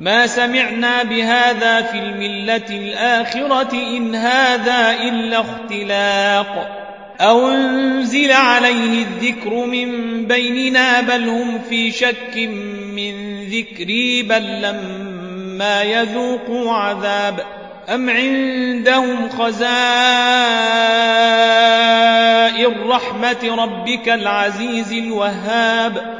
ما سمعنا بهذا في الملة الآخرة إن هذا إلا اختلاق. أو انزل عليه الذكر من بيننا بل هم في شك من ذكري بل لما يذوقوا عذاب. أم عندهم خزائن رحمة ربك العزيز الوهاب.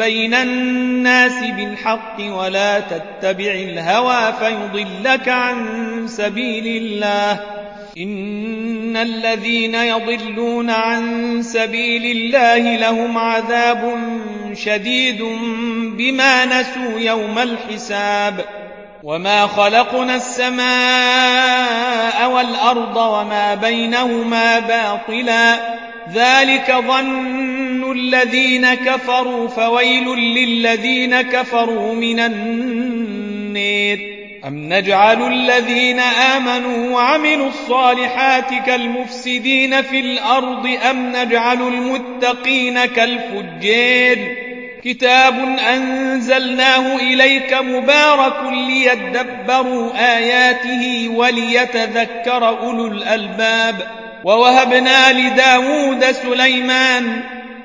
بين الناس بالحق ولا تتبع الهوى فيضلك عن سبيل الله. إن الذين يضلون عن سبيل الله لهم عذاب شديد بما نسوا يوم الحساب. وما خلقنا السماء والأرض وما بينهما باطلا. ذلك ظن الذين كفروا فويل للذين كفروا من النير. أم نجعل الذين آمنوا وعملوا الصالحات كالمفسدين في الأرض؟ أم نجعل المتقين كالفجار كتاب أنزلناه إليك مبارك ليدبروا آياته وليتذكر أولو الألباب. ووهبنا لداود سليمان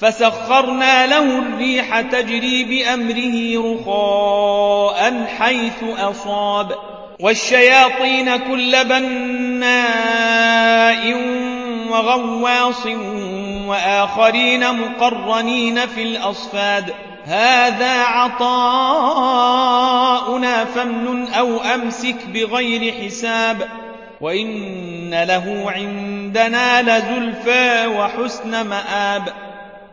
فسخرنا له الريح تجري بأمره رخاء حيث أصاب. والشياطين كل بناء وغواص وآخرين مقرنين في الأصفاد. هذا عطاؤنا فمن أو أمسك بغير حساب. وإن له عندنا لزلفى وحسن مآب.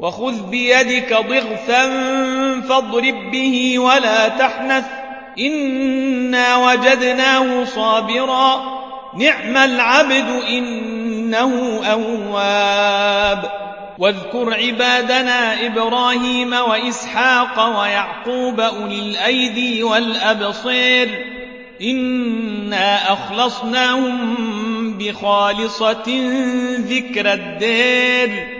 وخذ بيدك ضغثا فاضرب به ولا تحنث. إنا وجدناه صابرا. نعم العبد إنه أواب. واذكر عبادنا إبراهيم وإسحاق ويعقوب أولي الأيدي والأبصير. إنا أخلصناهم بخالصة ذكر الدير.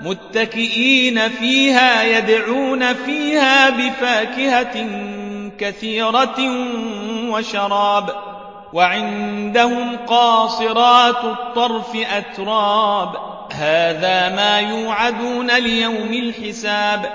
متكئين فيها يدعون فيها بفاكهة كثيرة وشراب. وعندهم قاصرات الطرف أتراب. هذا ما يوعدون ليوم الحساب.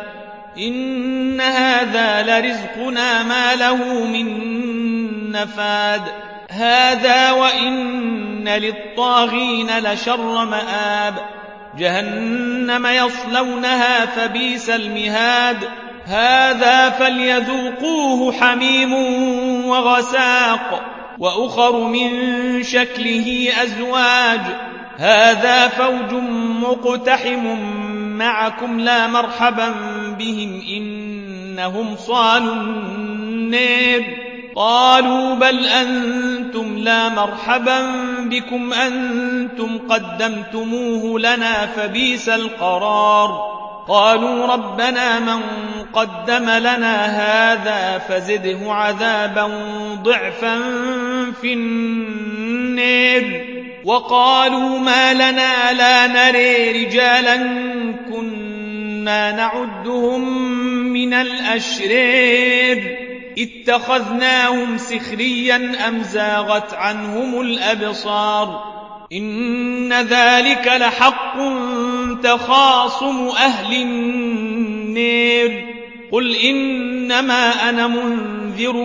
إن هذا لرزقنا ما له من نفاد. هذا وإن للطاغين لشر مآب. جهنم يصلونها فبيس المهاد. هذا فليذوقوه حميم وغساق وأخر من شكله أزواج. هذا فوج مقتحم معكم لا مرحبا بهم إنهم صالوا النير قالوا بل أنتم لا مرحبا بكم أنتم قدمتموه لنا فبيس القرار. قالوا ربنا من قدم لنا هذا فزده عذابا ضعفا في النير. وقالوا ما لنا لا نري رجالا كنا نعدهم من الأشرير. اتخذناهم سخريا أم زاغت عنهم الأبصار إن ذلك لحق تخاصم أهل النير قل إنما أنا منذر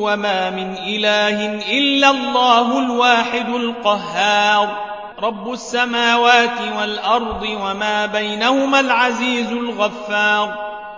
وما من إله إلا الله الواحد القهار رب السماوات والأرض وما بينهما العزيز الغفار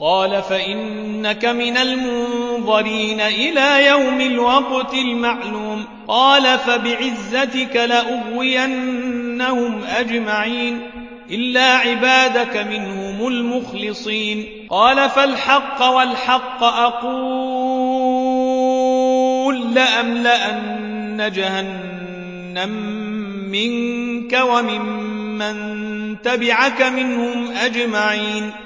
قال فإنك من المنظرين إلى يوم الوقت المعلوم. قال فبعزتك لأغوينهم أجمعين إلا عبادك منهم المخلصين. قال فالحق والحق أقول لأملأن جهنم منك وممن تبعك منهم أجمعين.